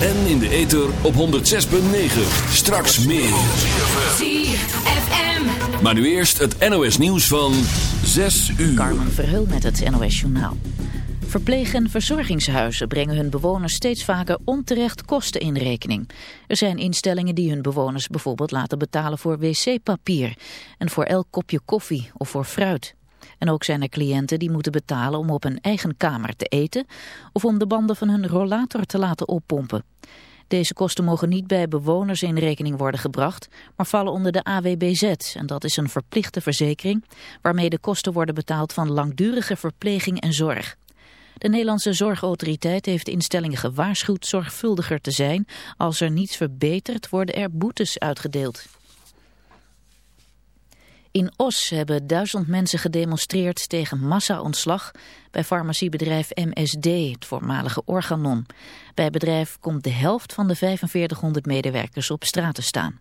En in de ether op 106.9. Straks meer. ZFM. Maar nu eerst het NOS nieuws van 6 uur. Carmen Verheul met het NOS Journaal. Verpleeg- en verzorgingshuizen brengen hun bewoners steeds vaker onterecht kosten in rekening. Er zijn instellingen die hun bewoners bijvoorbeeld laten betalen voor wc-papier en voor elk kopje koffie of voor fruit. En ook zijn er cliënten die moeten betalen om op hun eigen kamer te eten of om de banden van hun rollator te laten oppompen. Deze kosten mogen niet bij bewoners in rekening worden gebracht, maar vallen onder de AWBZ. En dat is een verplichte verzekering waarmee de kosten worden betaald van langdurige verpleging en zorg. De Nederlandse Zorgautoriteit heeft instellingen gewaarschuwd zorgvuldiger te zijn. Als er niets verbetert worden er boetes uitgedeeld. In Os hebben duizend mensen gedemonstreerd tegen massa-ontslag bij farmaciebedrijf MSD, het voormalige Organon. Bij het bedrijf komt de helft van de 4500 medewerkers op straat te staan.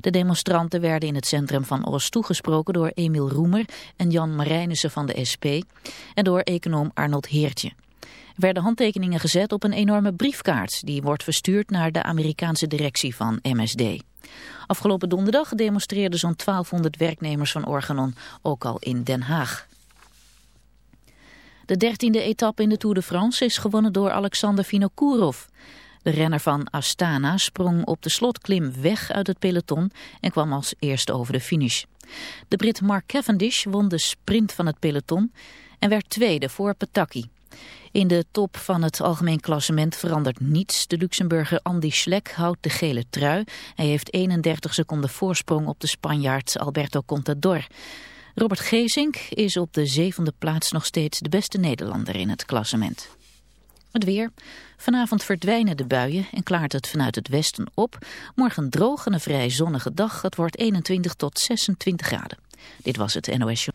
De demonstranten werden in het centrum van Os toegesproken door Emiel Roemer en Jan Marijnissen van de SP en door econoom Arnold Heertje. Er werden handtekeningen gezet op een enorme briefkaart die wordt verstuurd naar de Amerikaanse directie van MSD. Afgelopen donderdag demonstreerden zo'n 1200 werknemers van Organon ook al in Den Haag. De dertiende etappe in de Tour de France is gewonnen door Alexander Vinokourov. De renner van Astana sprong op de slotklim weg uit het peloton en kwam als eerste over de finish. De Brit Mark Cavendish won de sprint van het peloton en werd tweede voor Pataki. In de top van het algemeen klassement verandert niets. De Luxemburger Andy Schleck houdt de gele trui. Hij heeft 31 seconden voorsprong op de Spanjaard Alberto Contador. Robert Geesink is op de zevende plaats nog steeds de beste Nederlander in het klassement. Het weer. Vanavond verdwijnen de buien en klaart het vanuit het westen op. Morgen droog en een vrij zonnige dag. Het wordt 21 tot 26 graden. Dit was het NOS Show.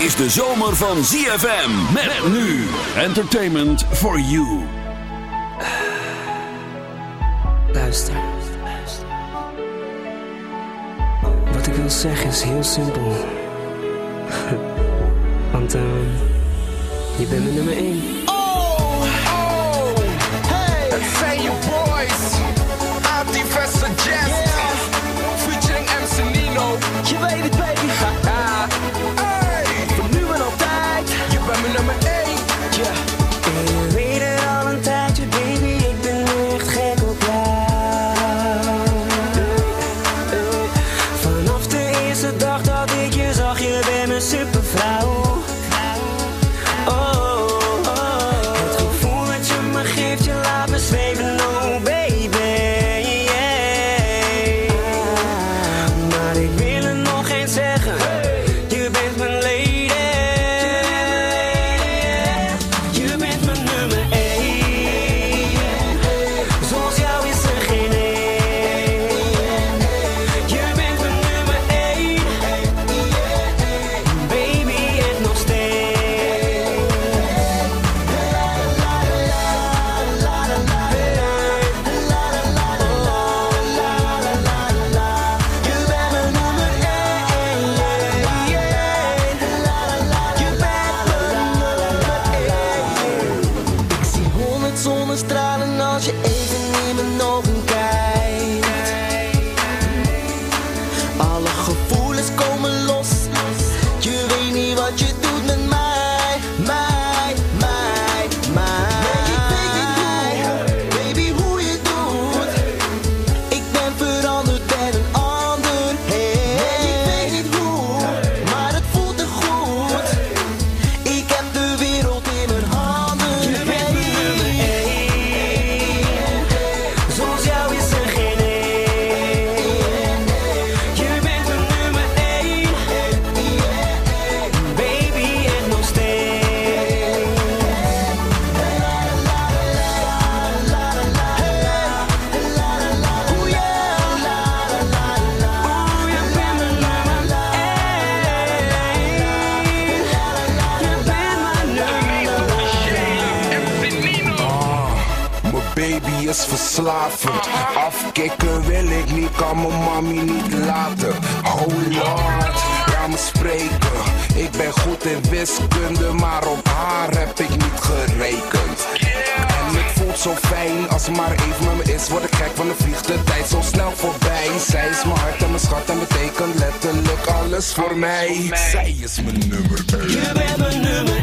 Is de zomer van ZFM. Met nu. Entertainment for you. Luister. Wat ik wil zeggen is heel simpel. Want eh, je bent mijn nummer 1. Het zijn je boys. Jazz. Featuring MC Nino. Je weet het, baby. Hey. Maar op haar heb ik niet gerekend. En het voelt zo fijn, als ze maar even met me is, word ik gek van de vliegt de tijd zo snel voorbij. Zij is mijn hart en mijn schat en betekent letterlijk alles voor mij. Zij is mijn nummer 1. Je bent mijn nummer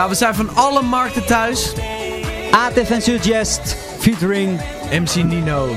Ja, we zijn van alle markten thuis. ATF en Suggest featuring MC Nino.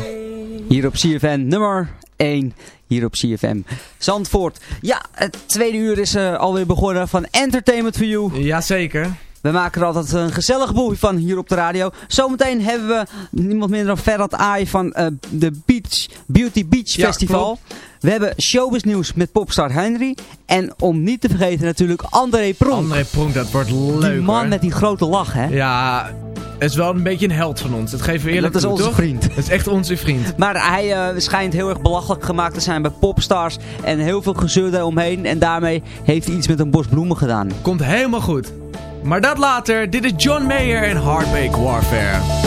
hier op CFN nummer 1 hier op CFM Zandvoort. Ja, het tweede uur is eh, alweer begonnen van Entertainment for You. Jazeker. We maken er altijd een gezellig boel van hier op de radio. Zometeen hebben we niemand minder dan Ferhat Aai van eh, de Beach, Beauty Beach Ja, Festival. We hebben showbiz nieuws met popstar Henry. En om niet te vergeten natuurlijk André Pronk. André Pronk, dat wordt leuk die man hoor. met die grote lach, hè? Ja, het is wel een beetje een held van ons. Dat geven we eerlijk Dat is toe, onze toch? vriend. Dat is echt onze vriend. Maar hij eh, schijnt heel erg belachelijk gemaakt te zijn bij popstars. En heel veel gezeur daaromheen. En daarmee heeft hij iets met een bos bloemen gedaan. Komt helemaal goed. Maar dat later. Dit is John Mayer en Heartbreak Warfare.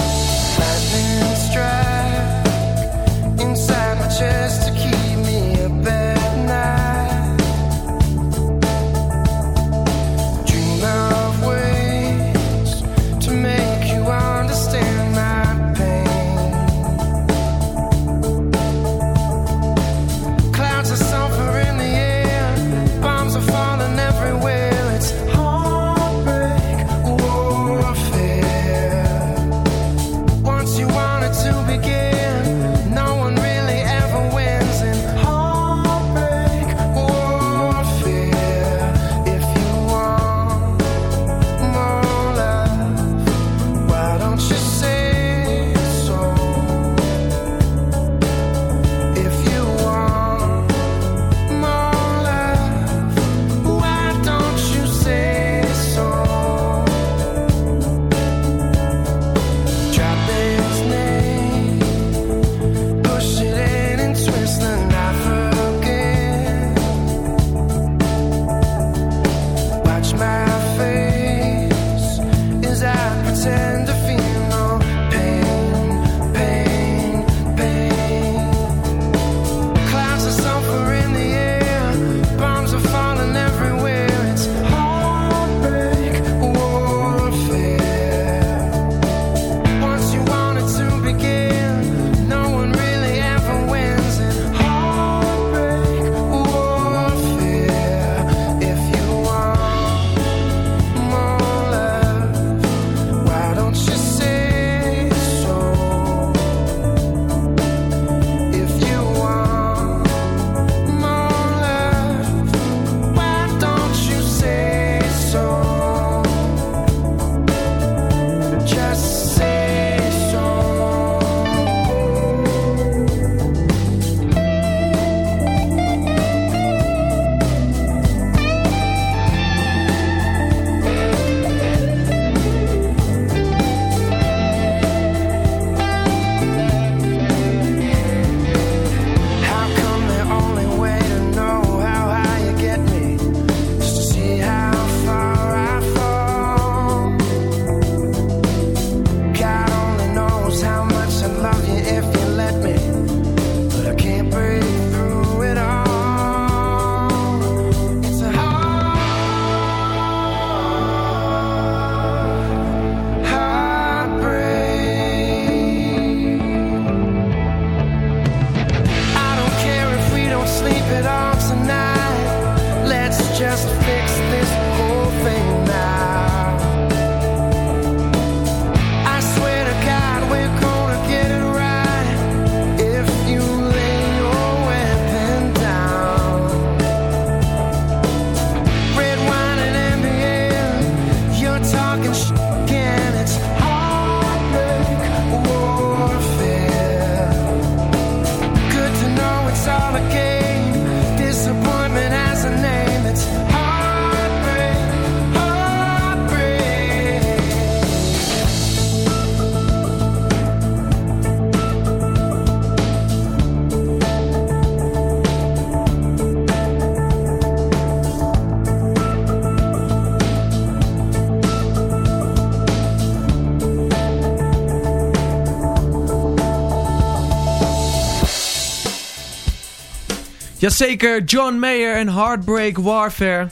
Jazeker, John Mayer en Heartbreak Warfare.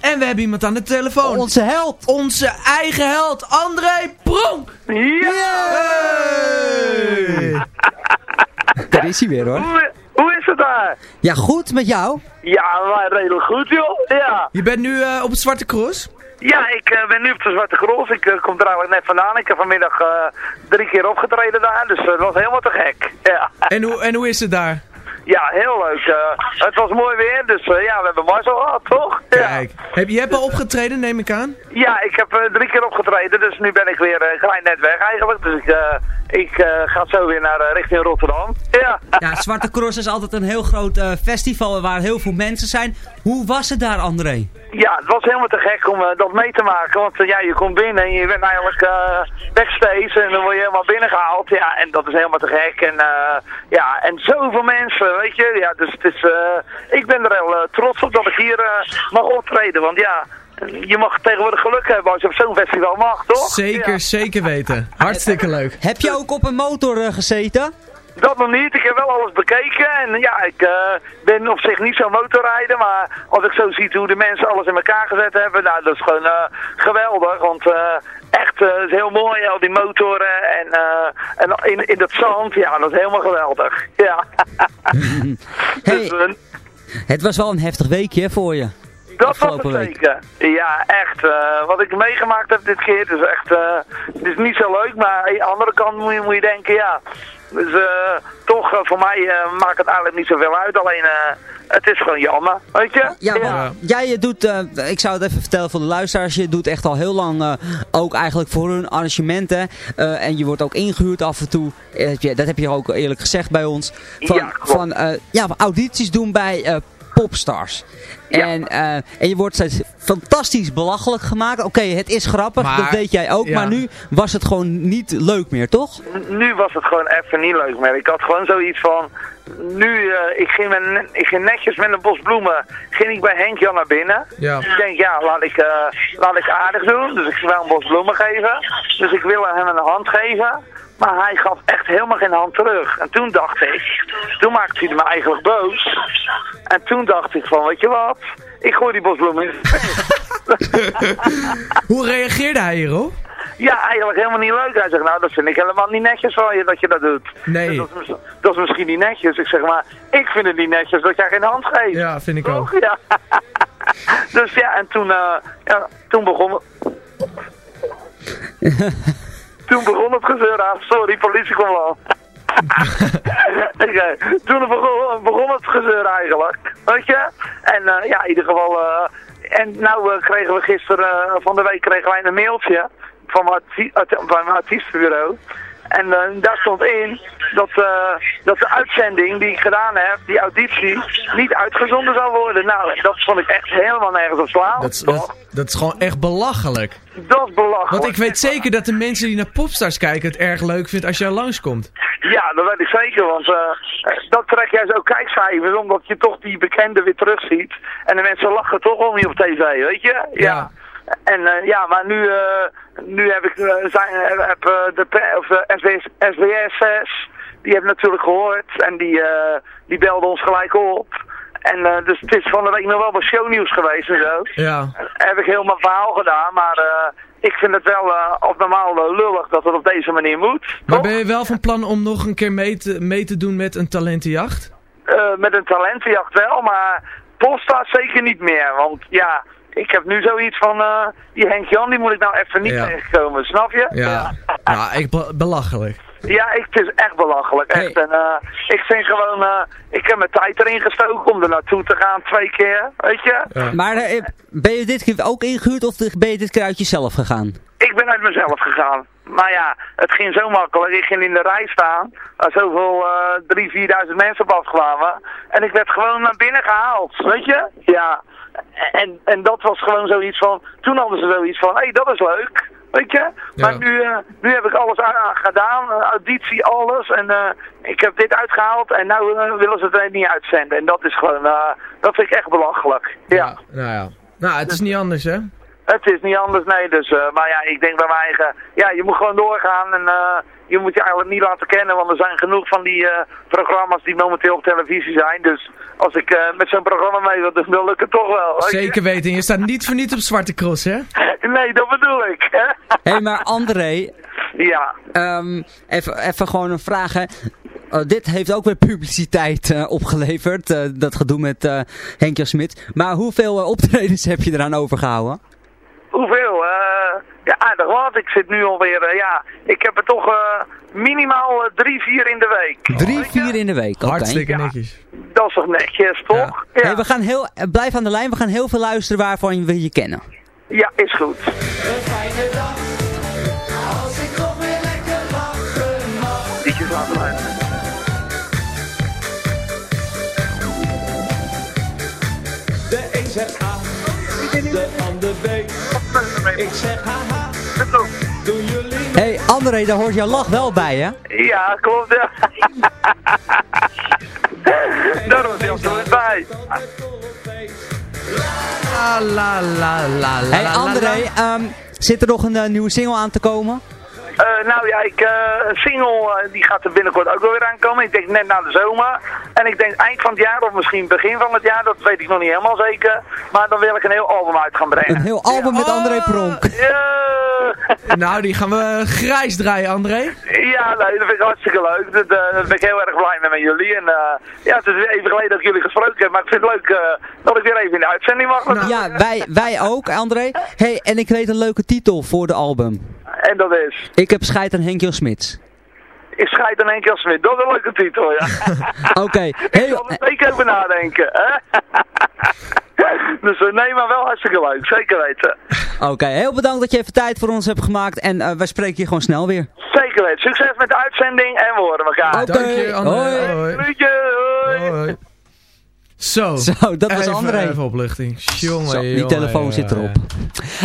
En we hebben iemand aan de telefoon. Onze held. Onze eigen held, André Pronk. Hey! Daar is hij weer hoor. Hoe, hoe is het daar? Ja, goed met jou? Ja, maar redelijk goed joh. Ja, Je bent nu eh, op het Zwarte Cross? ja ik eh, ben nu op de Zwarte Cross. Ik eh, kom er eigenlijk net vandaan. Ik heb vanmiddag eh, drie keer opgetreden daar. Dus het was helemaal te gek. Ja, En hoe, en hoe is het daar? Ja heel leuk. eh. het was mooi weer. Dus eh, ja, we hebben Marcel gehad, toch? Ja. Kijk, heb, je hebt al opgetreden, neem ik aan? Ja, ik heb eh, drie keer opgetreden, dus nu ben ik weer eh, klein net weg eigenlijk. Dus ik, ik ga zo weer naar richting Rotterdam. Ja. Ja, Zwarte Cross is altijd een heel groot festival waar heel veel mensen zijn. Hoe was het daar, André? Ja, het was helemaal te gek om eh, dat mee te maken. Want eh, ja, je komt binnen en je bent eigenlijk eh backstage en dan word je helemaal binnengehaald. Ja, en dat is helemaal te gek. En eh, ja, en zoveel mensen, weet je. Ja, dus het is, eh, ik ben er heel trots op dat ik hier mag optreden. Want ja, je mag tegenwoordig geluk hebben als je op zo'n festival mag, toch? Zeker, Ja. zeker weten. Hartstikke leuk. Heb je ook op een motor gezeten? Dat nog niet. Ik heb wel alles bekeken. En ja, ik eh, ben op zich niet zo'n motorrijder. Maar als ik zo zie hoe de mensen alles in elkaar gezet hebben. Nou, dat is gewoon eh, geweldig. Want eh, echt, het is heel mooi. Al die motoren en, en in, in dat zand. Ja, dat is helemaal geweldig. Ja. Hey, Dus, het was wel een heftig weekje voor je. dat was het zeker. Ja, echt. wat ik meegemaakt heb dit keer, het is echt, eh, het is niet zo leuk, maar aan de andere kant moet je, moet je denken, ja. Dus eh, toch, eh, voor mij eh, maakt het eigenlijk niet zoveel uit, alleen het is gewoon jammer, weet je? Ja, want jij doet, ik zou het even vertellen voor de luisteraars, je doet echt al heel lang ook eigenlijk voor hun arrangementen. en je wordt ook ingehuurd af en toe, ja, dat heb je ook eerlijk gezegd bij ons. Van, Ja, klopt. van ja, audities doen bij popstars. Ja. En, eh, en je wordt steeds fantastisch belachelijk gemaakt. Oké, het is grappig, Maar- dat weet jij ook. ja. Maar nu was het gewoon niet leuk meer, toch? Nu was het gewoon even niet leuk meer. Ik had gewoon zoiets van, nu, eh, ik, ging met, ik ging netjes met een bos bloemen, ging ik bij Henk Jan naar binnen. Ja. Ik denk, ja, laat ik, eh, laat ik aardig doen. Dus ik wil een bos bloemen geven. Dus ik wilde hem een hand geven. Maar hij gaf echt helemaal geen hand terug. En toen dacht ik, toen maakte hij me eigenlijk boos. En toen dacht ik van, weet je wat, ik gooi die bosbloemen in. Hoe reageerde hij hierop? Ja, eigenlijk helemaal niet leuk. Hij zegt, nou, dat vind ik helemaal niet netjes van je dat je dat doet. Nee. Dat is, mis- dat is misschien niet netjes. Ik zeg maar, ik vind het niet netjes dat jij geen hand geeft. Ja, vind ik ook. Ja. dus ja, en toen, eh, ja, toen begon. toen begon het gezeur aan. Sorry, politie kwam al. Oké, Toen begon, begon het gezeur eigenlijk. Weet je? En eh, ja, in ieder geval... eh, en nou eh, kregen we gisteren, van de week kregen wij een mailtje van mijn, arti- van mijn artiestenbureau. En eh, daar stond in dat, eh, dat de uitzending die ik gedaan heb, die auditie, niet uitgezonden zou worden. Nou, dat vond ik echt helemaal nergens op slaan. Dat is, dat, dat is gewoon echt belachelijk. Dat is belachelijk. Want ik weet zeker dat de mensen die naar Popstars kijken het erg leuk vinden als jij langskomt. Ja, dat weet ik zeker, want eh, dat trek jij zo kijkcijfers, omdat je toch die bekende weer terugziet. En de mensen lachen toch wel niet op tv, weet je? Ja. En eh, ja, maar nu, eh, nu heb ik eh, zijn, heb, de of, SBS, SBS 6, die heb ik natuurlijk gehoord en die, die belde ons gelijk op. En dus het is van de week nog wel wat shownieuws geweest en zo. Ja. Heb ik heel mijn verhaal gedaan, maar ik vind het wel op normaal lullig dat het op deze manier moet. Maar ben je wel van plan om nog een keer mee te, mee te doen met een talentenjacht? Met een talentenjacht wel, maar Polestar zeker niet meer. Want ja, ik heb nu zoiets van, eh, die Henk Jan, die moet ik nou even niet Ja. tegenkomen, snap je? Ja. Ja, ik be- belachelijk. Ja, ik, het is echt belachelijk, echt. En eh, ik vind gewoon, eh, ik heb mijn tijd erin gestoken om er naartoe te gaan twee keer, weet je? Maar ben je dit keer ook ingehuurd of ben je dit keer uit jezelf gegaan? Ik ben uit mezelf gegaan. Maar ja, het ging zo makkelijk. Ik ging in de rij staan, waar zoveel eh drie, vierduizend mensen op afkwamen. En ik werd gewoon naar binnen gehaald, weet je? Ja. En, en dat was gewoon zoiets van, toen hadden ze zoiets van, hé, hey, dat is leuk. Weet je? Maar nu, eh, nu heb ik alles aan gedaan, eh, auditie, alles. En eh, ik heb dit uitgehaald en nu willen ze het niet uitzenden. En dat is gewoon, dat vind ik echt belachelijk. Ja. Nou ja. Nou, het is niet anders hè? Het is niet anders, nee. Dus, eh, maar ja, ik denk bij mijn eigen... Ja, je moet gewoon doorgaan en eh, je moet je eigenlijk niet laten kennen. Want er zijn genoeg van die eh, programma's die momenteel op televisie zijn. Dus als ik eh, met zo'n programma mee wil dan lukt het toch wel. Zeker weten. Je staat niet voor niet op Zwarte Cross, hè? Nee, dat bedoel ik. Hé, hey, maar André, ja. ehm, even, even gewoon een vraag. Hè. Oh, dit heeft ook weer publiciteit eh, opgeleverd, eh, dat gedoe met eh Henk-Jan Smit. Maar hoeveel optredens heb je eraan overgehouden? Hoeveel? Eh, ja, aardig wat. Ik zit nu alweer, eh, ja, ik heb er toch eh, minimaal drie, vier in de week. Drie, vier in de week. oké. Hartstikke Ja. netjes. Dat is toch netjes, toch? Ja, Hey, we gaan heel, blijf aan de lijn, we gaan heel veel luisteren waarvan we je kennen. ja is goed. Liedjes laten luisteren. De een zegt A, de ander B. Ik zeg haha, doen jullie Hé, hey, André, daar hoort jouw lach wel bij, hè? Ja, klopt, ja. Daar was hij altijd bij. La la la la la Hé, hey, André, la. ehm, zit er nog een eh, nieuwe single aan te komen? Eh, nou ja, ik, eh, een single eh, die gaat er binnenkort ook wel weer aankomen. Ik denk net na de zomer. En ik denk eind van het jaar of misschien begin van het jaar, dat weet ik nog niet helemaal zeker. Maar dan wil ik een heel album uit gaan brengen. Een heel album met. André Pronk. Ja, Nou, die gaan we grijs draaien, André. ja nee, dat vind ik hartstikke leuk. Dat, daar ben ik heel erg blij mee met jullie. En eh, ja, het is weer even geleden dat ik jullie gesproken heb. Maar ik vind het leuk eh, dat ik weer even in de uitzending mag. Nou, Ja, wij, wij ook, André. hey, en ik weet een leuke titel voor de album. En dat is... Ik heb scheid aan Henk-Jan Smits. Ik scheid aan één keer Smit. Dat is een leuke titel, ja. Oké, Ik heel, zal er zeker over nadenken, hè? dus eh, nee, maar wel hartstikke leuk. Zeker weten. oké, heel bedankt dat je even tijd voor ons hebt gemaakt. En eh, wij spreken je gewoon snel weer. Zeker weten. Succes met de uitzending en we horen elkaar. Oké, Dank je, André. hoi. Hoi. Hoi. Hoi. Zo. Zo, dat was even, André. Even opluchting. Jongen, Zo, die jongen, telefoon jongen. zit erop.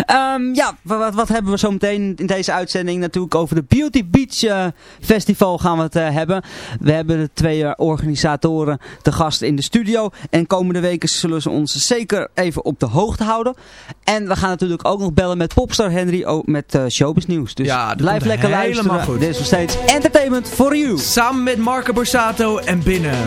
Ehm, ja, wa- wat, wat hebben we zo meteen in deze uitzending? Natuurlijk over de Beauty Beach eh, Festival gaan we het eh, hebben. We hebben de twee eh, organisatoren te gast in de studio. En komende weken zullen ze ons zeker even op de hoogte houden. En we gaan natuurlijk ook nog bellen met popstar Henry ook met Showbiz Nieuws. Dus Ja, blijf lekker luisteren. goed. Dit is nog steeds Entertainment for You. Samen met Marco Borsato en Binnen.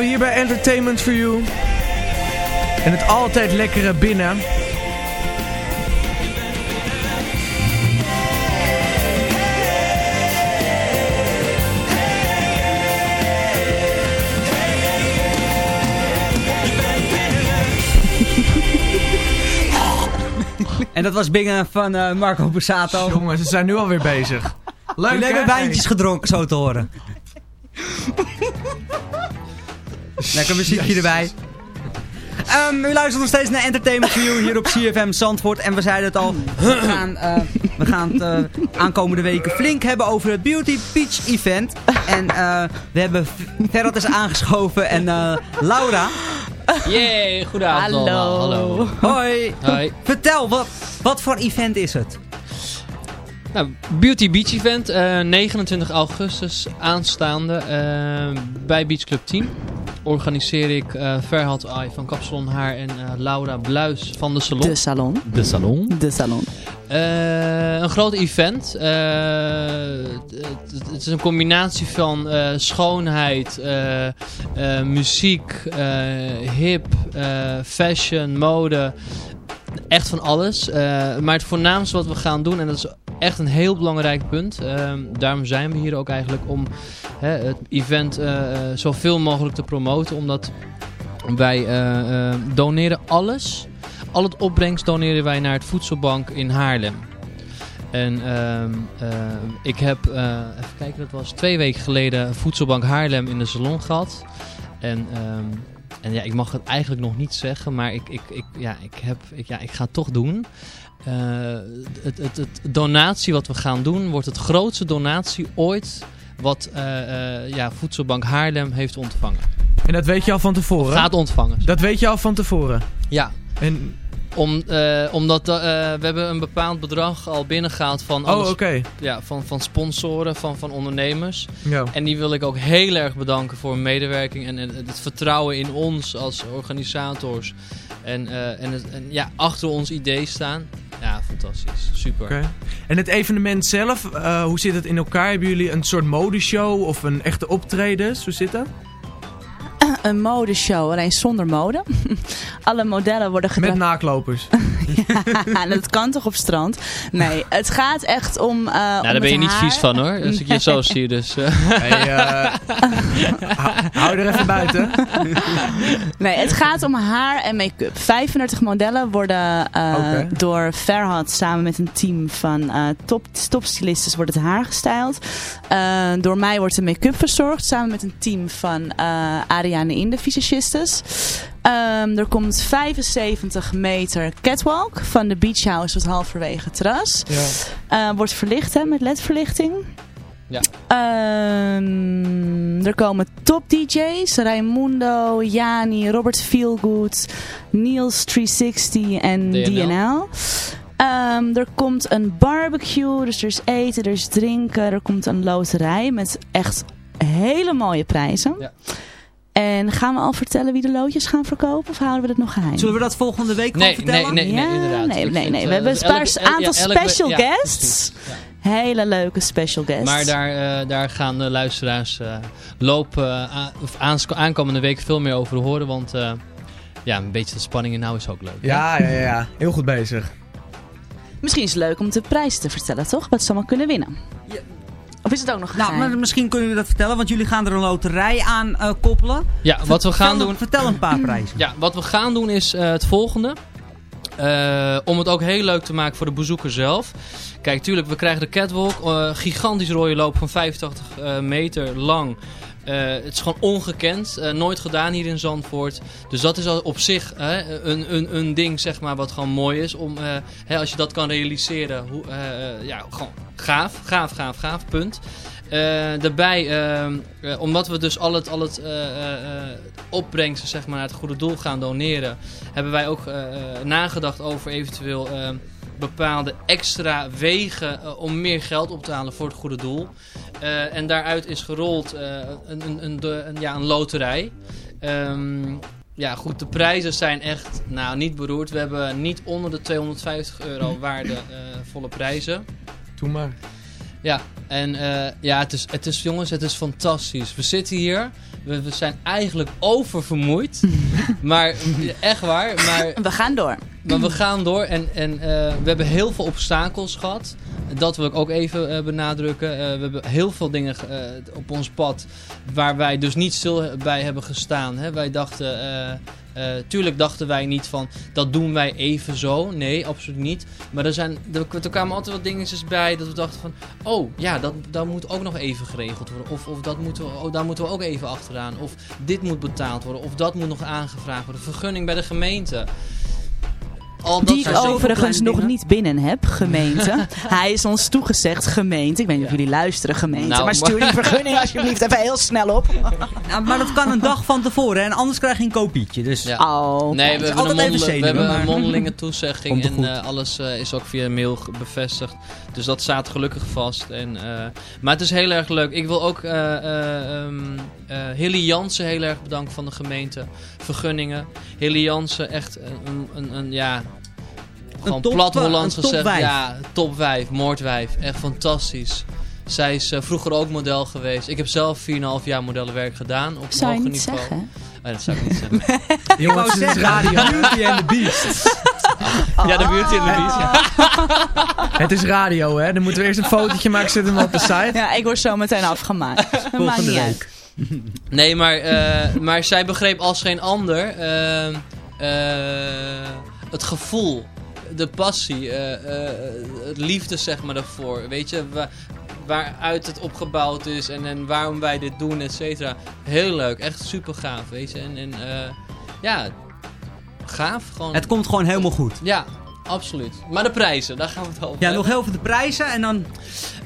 Hier bij Entertainment for You. En het altijd lekkere binnen. En dat was Bingen van eh, Marco Bussato. Jongens, ze zijn nu alweer bezig. Leuk hebben wijntjes gedronken, zo te horen. Lekker muziekje erbij. Ehm, u luistert nog steeds naar Entertainment You hier op CFM Zandvoort. En we zeiden het al, we gaan, eh, we gaan het eh, aankomende weken flink hebben over het Beauty Beach Event. En eh, we hebben Ferrat is aangeschoven en eh, Laura. Yay, goedenavond Hallo. Hallo. Hoi. Hoi. Vertel, wat, wat voor event is het? Nou, Beauty Beach Event, eh, 29 augustus aanstaande bij Beach Club 10. Organiseer ik eh Ferhat Ai van Kapsalon Haar en eh, Laura Bluis van de Salon. De salon. De Salon. De salon. Eh, een groot event. Eh, het, het- het is een combinatie van eh, schoonheid, eh, eh, muziek, eh, hip, eh, fashion, mode. Echt van alles. Eh, maar het voornaamste wat we gaan doen, en dat is echt een heel belangrijk punt. ehm, daarom zijn we hier ook eigenlijk om hè, het event eh, eh, zoveel mogelijk te promoten. Omdat wij eh, doneren alles. Al het opbrengst doneren wij naar het voedselbank in Haarlem. En ehm, eh, ik heb, even kijken, dat was twee weken geleden Voedselbank Haarlem in de salon gehad. En, ehm, en ja, ik mag het eigenlijk nog niet zeggen, maar ik, ik, ik, ja, ik, heb, ik, ja, ik ga het toch doen. Het, het, het donatie wat we gaan doen wordt het grootste donatie ooit wat eh, eh, ja, Voedselbank Haarlem heeft ontvangen. En dat weet je al van tevoren? Gaat ontvangen. Dat weet je al van tevoren? Ja. En... Om, eh, omdat we hebben een bepaald bedrag al binnengehaald van, Oh, alles- oké. ja, van, van sponsoren, van, van ondernemers. Ja. En die wil ik ook heel erg bedanken voor hun medewerking en, en het vertrouwen in ons als organisators. En, en, het, en ja, achter ons idee staan. Ja, fantastisch. Super. Oké. En het evenement zelf, eh, hoe zit het in elkaar? Hebben jullie een soort modeshow of een echte optredens? Hoe zit dat? Een modeshow, alleen zonder mode. Alle modellen worden Met gedragen. naaklopers. Ja, dat kan toch op strand? Nee, het gaat echt om. eh Nou, om daar ben je niet haar. vies van hoor, als ik je zo zie. Dus, eh. Hey, eh, hou- hou er even buiten. Nee, het gaat om haar en make-up. 35 modellen worden eh, door Ferhat samen met een team van eh, top, topstylistes wordt het haar gestyled. Eh, door mij wordt de make-up verzorgd samen met een team van eh Ariane Inde, visagistes. Ehm, er komt 75 meter catwalk van de beach house tot halverwege het terras. Ja. Eh, wordt verlicht hè, met ledverlichting. Ja. Ehm, er komen top DJ's. Raimundo, Jani, Robert Feelgood, Niels 360 en DNL. DNL. Ehm, er komt een barbecue, dus er is eten, er is drinken. Er komt een loterij met echt hele mooie prijzen. Ja. En gaan we al vertellen wie de loodjes gaan verkopen of houden we het nog geheim? Zullen we dat volgende week al Nee, vertellen? nee, nee, nee, Ja, inderdaad. Nee, nee, nee. eh, We hebben een paar aantal ja, special ja, guests. Hele leuke special guests. Maar daar, eh, daar gaan de luisteraars eh, lopen, aan- of aans- aankomende week veel meer over horen. Want eh, ja, een beetje de spanning in nou is ook leuk. Ja, ja, ja, ja. Heel goed bezig. Misschien is het leuk om de prijs te vertellen, toch? Wat ze allemaal kunnen winnen. Of is het ook nog Nou, geheim? maar misschien kunnen we dat vertellen, want jullie gaan er een loterij aan eh, koppelen. Ja, wat we gaan Vertel- doen... Vertel een paar prijzen. Ja, wat we gaan doen is eh, het volgende. Eh, om het ook heel leuk te maken voor de bezoeker zelf. Kijk, tuurlijk, we krijgen de catwalk. eh gigantisch rode loop van 85 eh, meter lang. Eh, het is gewoon ongekend. eh, nooit gedaan hier in Zandvoort. Dus dat is al op zich een, een, een ding zeg maar, wat gewoon mooi is. Om, eh, hè, als je dat kan realiseren. Hoe, ja, gewoon gaaf, gaaf, gaaf, gaaf, punt. Daarbij, eh, eh, omdat we dus al het, al het opbrengsten zeg maar, naar het goede doel gaan doneren, hebben wij ook nagedacht over eventueel eh, bepaalde extra wegen eh, om meer geld op te halen voor het goede doel. Eh, en daaruit is gerold eh, een, een, een, ja, een loterij. Ehm, ja, goed, de prijzen zijn echt nou, niet beroerd. We hebben niet onder de 250 euro waarde eh, volle prijzen. Doe maar. Ja, en eh, ja, het is, het is, jongens, het is fantastisch. We zitten hier, we, we zijn eigenlijk oververmoeid. maar echt waar, maar, We gaan door. Maar we gaan door en, en eh, we hebben heel veel obstakels gehad. Dat wil ik ook even eh, benadrukken. Eh, we hebben heel veel dingen op ons pad waar wij dus niet stil bij hebben gestaan. Hè. Wij dachten, tuurlijk dachten wij niet van dat doen wij even zo. Nee, absoluut niet. Maar er, zijn, er, er kwamen altijd wat dingetjes bij dat we dachten van, oh ja, dat, dat moet ook nog even geregeld worden. Of, of dat moeten we, oh, daar moeten we ook even achteraan. Of dit moet betaald worden. Of dat moet nog aangevraagd worden. Vergunning bij de gemeente. Al dat Die ik overigens nog niet binnen heb, gemeente. Hij is ons toegezegd, gemeente. Ik weet niet of jullie luisteren, gemeente. Nou, maar stuur die vergunning alsjeblieft even heel snel op. Maar dat kan een dag van tevoren, en anders krijg je een kopietje. Dus Ja. Oh, Nee, we hebben, een mondelinge toezegging en eh, alles eh, is ook via mail bevestigd. Dus dat staat gelukkig vast. En, eh, maar het is heel erg leuk. Ik wil ook eh, eh, ehm, eh, Hilly Jansen heel erg bedanken van de gemeente. Vergunningen. Hilly Jansen, echt een, een, een ja... Gewoon top- plat Hollands gezegd. wijf. Ja, topwijf, moordwijf. Echt fantastisch. Zij is vroeger ook model geweest. Ik heb zelf 4,5 jaar modellenwerk gedaan op Zou je hoger niet niveau. zeggen? Oh, dat zou ik niet zeggen. Jongens, het is radio. Beauty and the Beast. Ja, de buurt in de buurt. ja. Het is radio, hè. Dan moeten we eerst een fotootje maken, zetten we op de site. Ja, ik word zo meteen afgemaakt. Dat maakt Volgende niet week. uit. Nee, maar, eh, maar zij begreep als geen ander ehm, eh, het gevoel, de passie, eh, eh, het liefde zeg maar daarvoor. Weet je, wa- waaruit het opgebouwd is en, en waarom wij dit doen, et cetera. Heel leuk, echt super gaaf, weet je. En, en eh, ja, gaaf gewoon. Het komt gewoon helemaal goed. Ja, absoluut. Maar de prijzen, daar gaan we het over Ja, hebben. nog heel veel de prijzen en dan...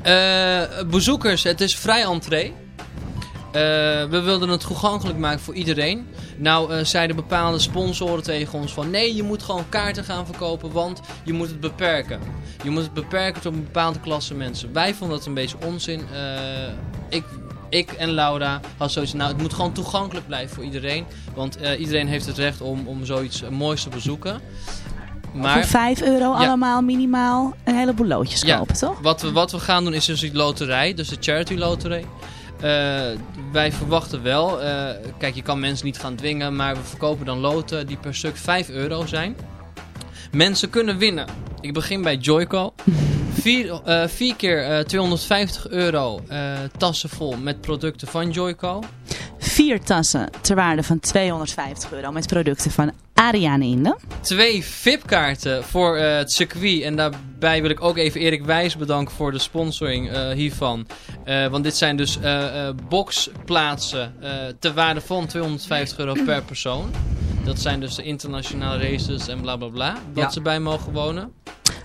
Eh, bezoekers, het is vrij entree. Eh, we wilden het toegankelijk maken voor iedereen. Nou eh, zeiden bepaalde sponsoren tegen ons van... nee, je moet gewoon kaarten gaan verkopen, want je moet het beperken. Je moet het beperken tot een bepaalde klasse mensen. Wij vonden dat een beetje onzin. Ik, ik en Laura hadden zoiets nou, het moet gewoon toegankelijk blijven voor iedereen. Want eh, iedereen heeft het recht om, om zoiets eh, moois te bezoeken. Maar... Voor 5 euro Ja. allemaal minimaal een heleboel loodjes Ja, kopen, toch? Wat we, wat we gaan doen is dus die loterij, dus de charity loterij. Eh, wij verwachten wel, kijk je kan mensen niet gaan dwingen, maar we verkopen dan loten die per stuk 5 euro zijn. Mensen kunnen winnen. Ik begin bij Joyco. Vier, eh, vier keer eh, 250 euro eh, tassen vol met producten van Joyco. Vier tassen ter waarde van 250 euro met producten van Ariane Inde. Twee VIP-kaarten voor het circuit. En daarbij wil ik ook even Erik Wijs bedanken voor de sponsoring hiervan. Want dit zijn dus boxplaatsen ter waarde van 250 euro per persoon. Dat zijn dus de internationale races en bla bla bla. Dat Ja. ze bij mogen wonen.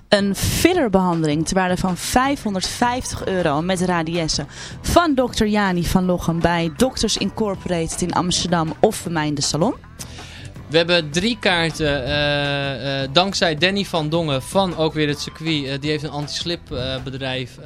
Een fillerbehandeling ter waarde van 550 euro met radiessen van Dr. Jani van Lochem bij Doctors Incorporated in Amsterdam of bij salon. We hebben drie kaarten, eh, eh, dankzij Danny van Dongen van ook weer het circuit. Eh, die heeft een anti-slip bedrijf.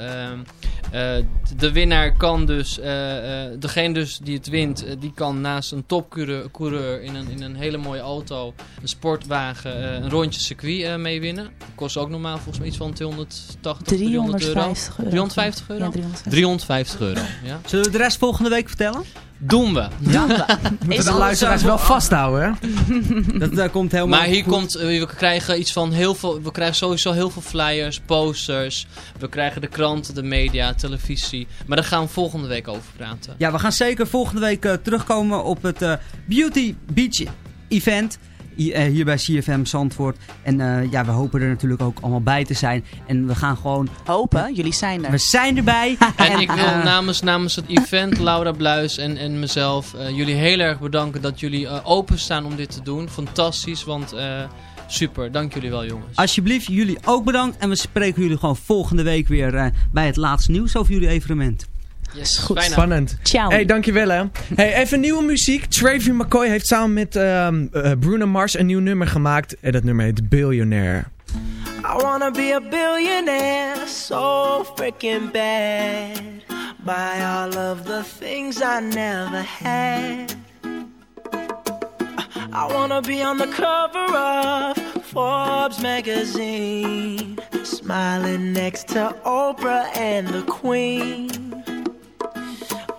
Eh, de winnaar kan dus, eh, eh, degene dus die het wint, die kan naast een topcoureur coureur in, een, in een hele mooie auto, een sportwagen, eh, een rondje circuit eh, mee winnen. Kost ook normaal volgens mij iets van 280, 300 euro. 350 euro. 350 euro? Ja, 350. 350 euro, ja. Zullen we de rest volgende week vertellen? Doen we. Moeten de luisteraars wel vasthouden, hè? Dat eh, komt helemaal Maar hier goed. komt, eh, we krijgen iets van heel veel, we krijgen sowieso heel veel flyers, posters. We krijgen de kranten, de media, televisie. Maar daar gaan we volgende week over praten. Ja, we gaan zeker volgende week eh, terugkomen op het Beauty Beach event. Eh, hier bij CFM Zandvoort. En eh, ja, we hopen er natuurlijk ook allemaal bij te zijn. En we gaan gewoon... Hopen, jullie zijn er. We zijn erbij. En ik wil eh, namens, namens het event, Laura Bluis en, en mezelf, eh, jullie heel erg bedanken dat jullie eh, openstaan om dit te doen. Fantastisch, want eh, super. Dank jullie wel jongens. Alsjeblieft, jullie ook bedankt. En we spreken jullie gewoon volgende week weer eh, bij het laatste nieuws over jullie evenement. Yes, Goed. bijna. Spannend. Ciao. Hey, dankjewel hè. Hey, even nieuwe muziek. Travie McCoy heeft samen met ehm, eh, Bruno Mars een nieuw nummer gemaakt. En dat nummer heet Billionaire. I wanna be a billionaire, so freaking bad. Buy all of the things I never had. I wanna be on the cover of Forbes magazine, smiling next to Oprah and the Queen.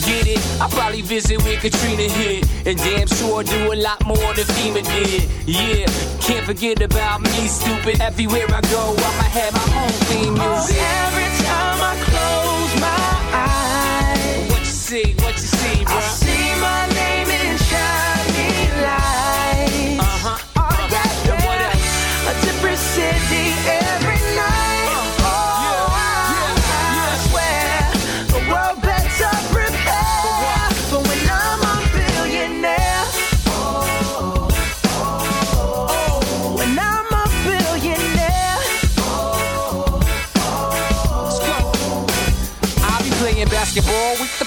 Get it? I probably visit where Katrina hit. And damn sure do a lot more than FEMA did. Yeah, can't forget about me, stupid. Everywhere I go, I'ma have my own theme oh, music. Oh, every time I close my eyes, What you see, what you see, bro? basketball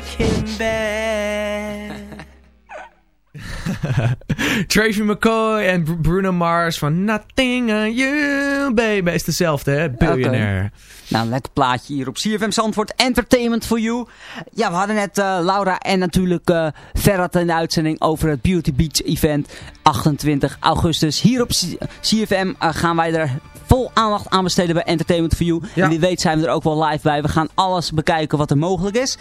Freaking bad. Tracy McCoy en Br- Bruno Mars van Nothing on You, baby. Is dezelfde, hè? Billionaire. Nou, een lekker plaatje hier op CFM Zandvoort. Entertainment for you. Ja, we hadden net eh, Laura en natuurlijk eh Ferrat in de uitzending over het Beauty Beach event. 28 augustus. Hier op C- CFM eh, gaan wij er vol aandacht aan besteden bij Entertainment for you. En wie weet zijn we er ook wel live bij. We gaan alles bekijken wat er mogelijk is.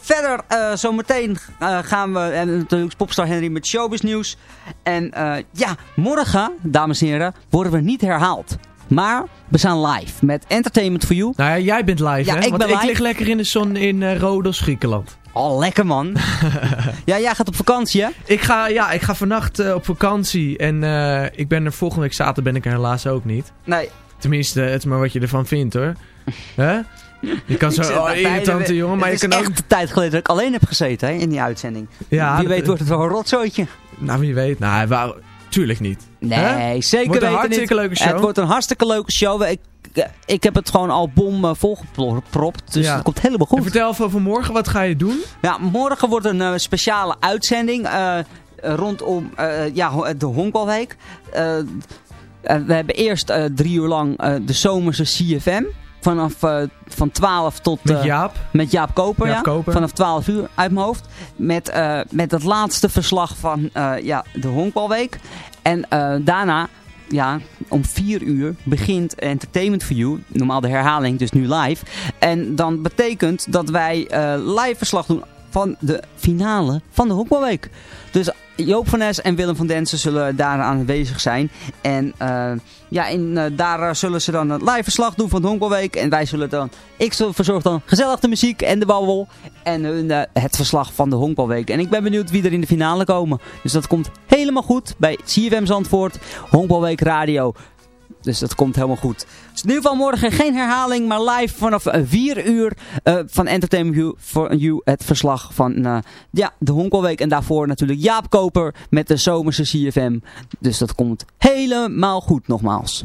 Verder, zometeen gaan we en natuurlijk Popstar Henry met showbiz nieuws. En ja, morgen, dames en heren, worden we niet herhaald. Maar we zijn live met Entertainment for You. Nou ja, jij bent live, Ja, hè? ik Want ben ik live. lig lekker in de zon in eh, Rodos, Griekenland. Oh, lekker man. ja, jij gaat op vakantie, hè? Ik ga, ja, ik ga vannacht eh, op vakantie en eh, ik ben er volgende week zaterdag ben ik er helaas ook niet. Nee. Tenminste, het is maar wat je ervan vindt, hoor. Hè? Je kan zo, oh, irritante beide- jongen, maar je het kan is ook... echt een tijd geleden dat ik alleen heb gezeten hè, in die uitzending. Ja, Wie weet wordt het wel een rotzooitje. Nou, wie weet. Nou, wou, tuurlijk niet. Nee, zeker Wordt een weten hartstikke niet. leuke show. Het wordt een hartstikke leuke show. Ik, ik heb het gewoon al bom eh, volgepropt, dus Ja. het komt helemaal goed. En vertel even over morgen, wat ga je doen? Ja, morgen wordt een eh, speciale uitzending eh, rondom eh, ja, de Honkbalweek. Eh, eh, we hebben eerst eh, drie uur lang eh, de zomerse CFM. Vanaf eh, van 12 tot... Met eh, Jaap? Met Jaap Koper, Jaap ja. Koper. Vanaf 12 uur uit mijn hoofd. Met, eh, met het laatste verslag van ja, de Honkbalweek. En daarna, ja, om 4 uur begint Entertainment for You. Normaal de herhaling, dus nu live. En dan betekent dat wij live verslag doen van de finale van de Honkbalweek. Dus Joop van Nes en Willem van Densen zullen daar aanwezig zijn. En eh, ja, in, eh, daar eh, zullen ze dan een live verslag doen van de Honkbalweek. En wij zullen dan, ik verzorg dan gezellig de muziek en de babbel. En hun, het verslag van de Honkbalweek. En ik ben benieuwd wie er in de finale komen. Dus dat komt helemaal goed bij CFM Zandvoort, Honkbalweek Radio. Dus dat komt helemaal goed. Dus in ieder geval morgen geen herhaling, maar live vanaf 4 uur eh, van Entertainment You, for you het verslag van eh, ja, de Honkelweek. En daarvoor natuurlijk Jaap Koper met de zomerse CFM. Dus dat komt helemaal goed nogmaals.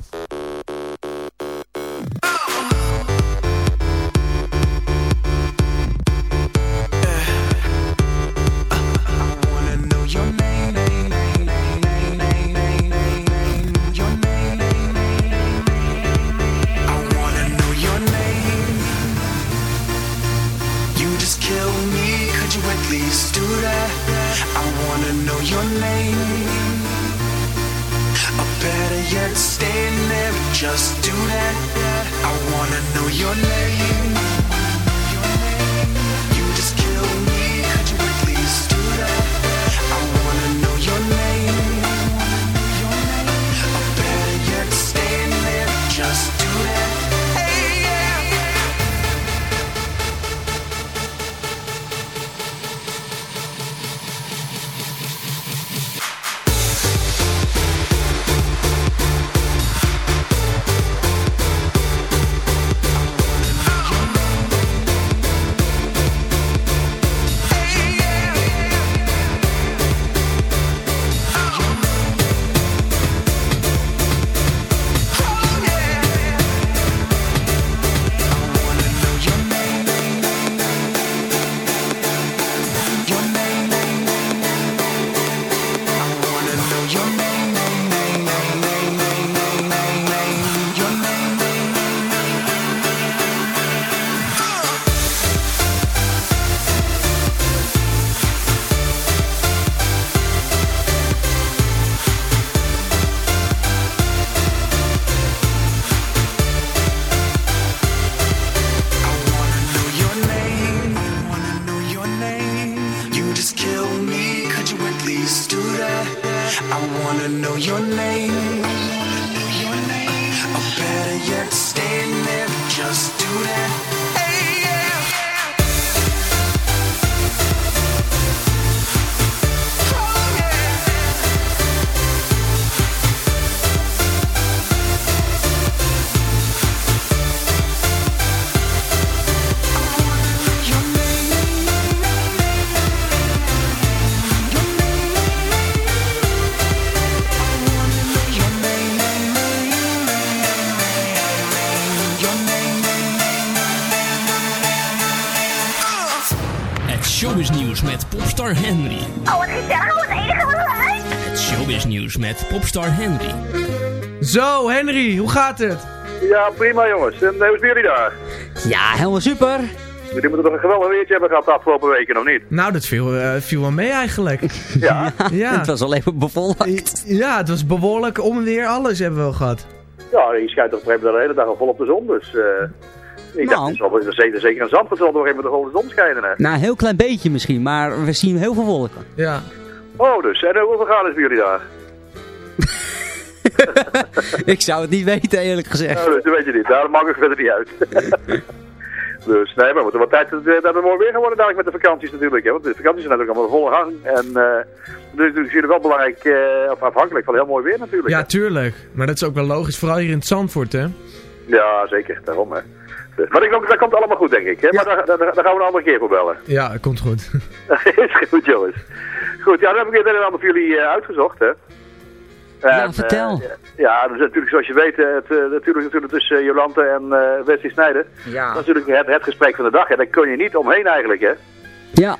Showbiznieuws met popstar Henry. Oh, wat gezellig. Wat enige wat leuk. Het showbiznieuws met popstar Henry. Zo, Henry, hoe gaat het? Ja, prima jongens. En hoe is jullie daar? Ja, helemaal super. Jullie moeten toch een geweldig weertje hebben gehad de afgelopen weken, of niet? Nou, dat viel, eh, viel wel mee eigenlijk. Ja. ja. Het was al even bewolkt. Ja, het was bewolk, om en weer, alles hebben we wel gehad. Ja, je schijnt toch op de hele dag al vol op de zon, dus... eh ik Nou. wel- zeker, zeker in Zandvoort zal er nog even de volle zon schijnen, hè? Nou, een heel klein beetje misschien, maar we zien heel veel wolken. Ja. Oh, dus. En eh, hoeveel graden is bij jullie daar? Ik zou het niet weten, eerlijk gezegd. Nou, dus, dat weet je niet. Daar maakt het verder niet uit. dus nee, maar we moeten wat tijd eh, dat het mooi weer geworden dadelijk met de vakanties natuurlijk. Hè? Want de vakanties zijn natuurlijk allemaal volle gang. En eh dus natuurlijk is jullie wel belangrijk, eh, of afhankelijk van heel mooi weer natuurlijk. Ja, tuurlijk. Maar dat is ook wel logisch, vooral hier in het Zandvoort, hè? Ja, zeker. Daarom, hè. Dus, maar ik, ook- dat komt allemaal goed, denk ik. Hè? Maar daar, daar, daar gaan we een andere keer voor bellen. Ja, dat komt goed. is goed, jongens. Goed, ja, dan heb ik het ander voor jullie eh, uitgezocht, hè. Ja, vertel. eh, ja, dus natuurlijk zoals je weet, eh, het, eh, natuurlijk, natuurlijk tussen eh, Jolante en eh Wesley Snijder. Ja. Dat is natuurlijk het, het gesprek van de dag, hè. Daar kun je niet omheen eigenlijk, hè. Ja.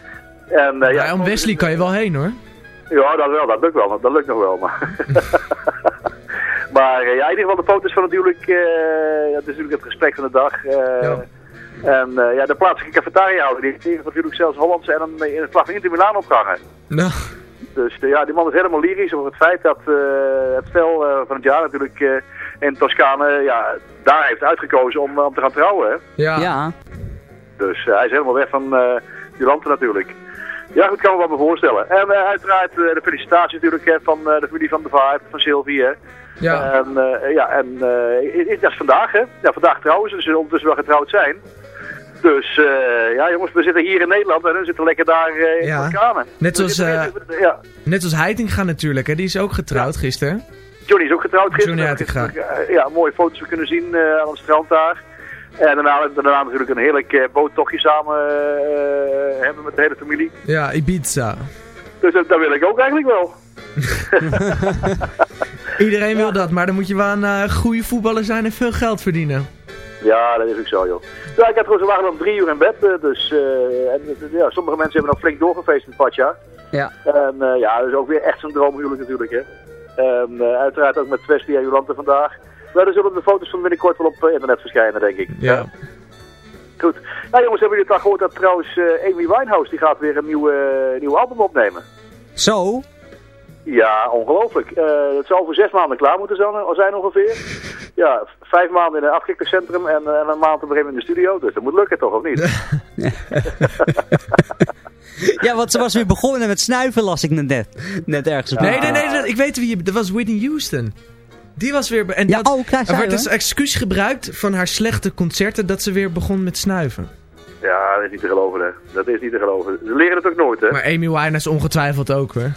En, eh, ja, Ja, om Wesley kan je wel heen, hoor. Ja, dat wel, dat lukt wel, dat lukt nog wel. Maar, maar eh, ja, in ieder geval de foto's van natuurlijk, eh, dat is natuurlijk het gesprek van de dag. eh, En eh, ja, de plaatselijke cafetaria die heeft natuurlijk zelfs Hollandse en een, in het vlag van Inter Milaan opgehangen. Nou, Dus ja, die man is helemaal lyrisch over het feit dat eh, het stel eh, van het jaar natuurlijk eh, in Toscane ja, daar heeft uitgekozen om, om te gaan trouwen. Hè? ja. Ja. Dus hij is helemaal weg van eh Jolante natuurlijk. Ja, goed, kan me wat me voorstellen. En eh, uiteraard eh, de felicitaties natuurlijk hè, van eh, de familie van de Vaart, van Sylvie. Hè. Ja. En, ja, en dat is vandaag, hè? Ja, vandaag trouwen ze, dus ze ondertussen wel getrouwd zijn. Dus ja, jongens, we zitten hier in Nederland en hun zitten lekker daar in Ja. Toscane. Net zoals, we ja. Net als Heitinga natuurlijk, hè? Die is ook getrouwd gisteren. Johnny is ook getrouwd gisteren. Johnny Heitinga. Ja, mooie foto's we kunnen zien aan het strand daar. En daarna, daarna natuurlijk een heerlijk eh, boottochtje samen eh, hebben met de hele familie. Ja, Ibiza. Dus dat, dat wil ik ook eigenlijk wel. Iedereen wil dat, maar dan moet je wel een eh, goede voetballer zijn en veel geld verdienen. Ja, dat is ook zo, joh. Ja, ik had gewoon, we waren om drie uur in bed. Dus eh, en, ja, sommige mensen hebben nog flink doorgefeest in het padja. Ja. En eh, ja, dat is ook weer echt zo'n droomhuwelijk natuurlijk, hè. En eh, uiteraard ook met Wesley en Jolante vandaag. Maar er zullen de foto's van binnenkort wel op eh, internet verschijnen, denk ik. Ja. Goed. Nou jongens, hebben jullie het al gehoord dat trouwens eh, Amy Winehouse die gaat weer een nieuwe, eh, nieuwe album opnemen? Zo? Ja, ongelooflijk. Eh, het zou over zes maanden klaar moeten zijn, zijn ongeveer. Ja, vijf maanden in een afkikkercentrum en, en een maand op een in de studio. Dus dat moet lukken toch, of niet? Ja, want ze was weer begonnen met snuiven, las ik net, net ergens op. Nee, nee, nee, dat- ik weet wie je... Dat was Whitney Houston. Die was weer... En Ja, dat, oh, er werd als excuus gebruikt van haar slechte concerten dat ze weer begon met snuiven. Ja, dat is niet te geloven, hè. Dat is niet te geloven. Ze leren het ook nooit, hè. Maar Amy Winehouse ongetwijfeld ook, hoor.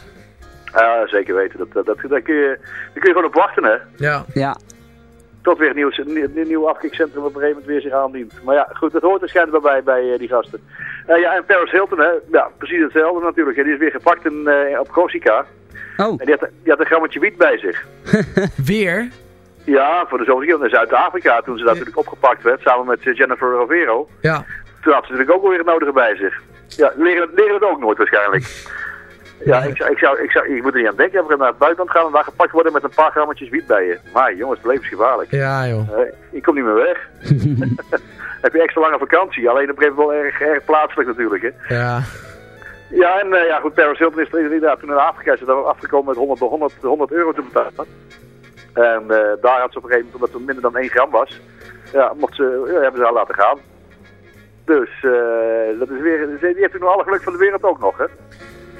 Ja, zeker weten. Dat, dat, dat, daar, kun je, daar kun je gewoon op wachten, hè. Ja. Ja. Tot weer een nieuw, nieuw, nieuw afkikcentrum op een gegeven moment weer zich aandient. Maar ja, goed, dat hoort waarschijnlijk wel bij, bij eh, die gasten. Eh, ja, en Paris Hilton, hè. Ja, precies hetzelfde natuurlijk. hè. Die is weer gepakt in, eh, op Corsica. Oh. En die had, die had een grammetje wiet bij zich. Weer? Ja, voor de zoveelste keer in Zuid-Afrika, toen ze daar natuurlijk opgepakt werd, samen met eh, Jennifer Rovero. Ja. Toen had ze natuurlijk ook alweer het nodige bij zich. Ja, leren, leren het ook nooit waarschijnlijk. Ja, ik zou, ik zou, ik zou, ik moet er niet aan denken. We gaan naar het buitenland gaan en daar gepakt worden met een paar grammetjes wiet bij je. Maar jongens, het leven is gevaarlijk. Ja, joh. Eh, ik kom niet meer weg. Heb je extra lange vakantie. Alleen op een gegeven moment wel erg, erg plaatselijk natuurlijk. Hè. Ja. Ja, en eh, ja, goed, Paris Hilton is er inderdaad toen in Afrika is daar afgekomen met 100, 100, 100 euro te betalen. En eh, daar had ze op een gegeven moment, omdat het minder dan 1 gram was, ja, mocht ze, ja, hebben ze haar laten gaan. Dus eh, dat is weer, die heeft nu alle geluk van de wereld ook nog, hè.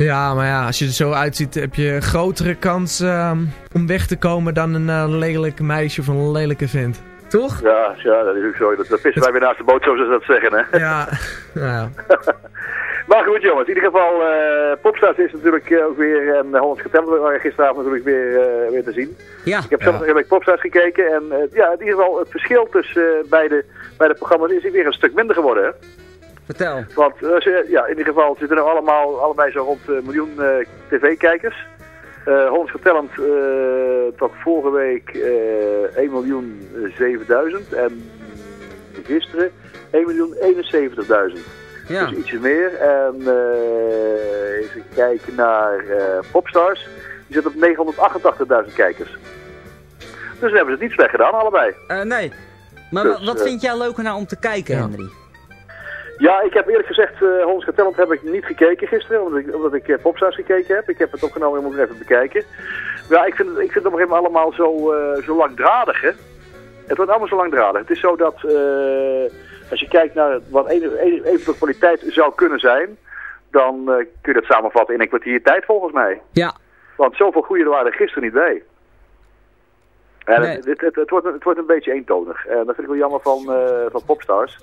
Ja, maar ja, als je er zo uitziet heb je een grotere kans ehm, om weg te komen dan een lelijk meisje of een lelijke vent. Toch? Ja, ja dat is ook zo. Dat, dat pissen wij weer naast de boot, zoals ze dat zeggen, hè. Ja, ja. Maar goed jongens, in ieder geval, eh Popstars is natuurlijk eh, ook weer, en uh, Hollands Getempel waren gisteravond natuurlijk weer, eh, weer te zien. Ja. Ik heb zelf nog even Popstars gekeken en eh, ja, in ieder geval het verschil tussen uh, beide, beide programma's is weer een stuk minder geworden. Hè? Vertel. Want uh, ja, in ieder geval zitten er allemaal, allebei zo rond een miljoen uh, tv-kijkers. Uh, Hollands toch vorige week 1 miljoen 7000 en gisteren 1 miljoen 71.000. Ja. Dus ietsje meer. En uh, even kijken naar uh, Popstars. Die zit op 988.000 kijkers. Dus dan hebben ze het niet slecht gedaan, allebei. Eh, nee. Maar Dus, wa- wat eh, vind jij leuker nou om te kijken, Henry? Ja, ik heb eerlijk gezegd, eh Hollands Talent heb ik niet gekeken gisteren, omdat ik, omdat ik eh, Popstars gekeken heb. Ik heb het opgenomen en moet het even bekijken. Ja, ik vind het, ik vind het op een gegeven moment allemaal zo, eh, zo langdradig, hè. Het wordt allemaal zo langdradig. Het is zo dat, eh, als je kijkt naar wat eventueel kwaliteit zou kunnen zijn, dan eh, kun je dat samenvatten in een kwartier tijd volgens mij. Ja. Want zoveel goede er waren er gisteren niet bij. En Nee. het, het, het, het wordt, een- het wordt een beetje eentonig. En dat vind ik wel jammer van, eh, van Popstars.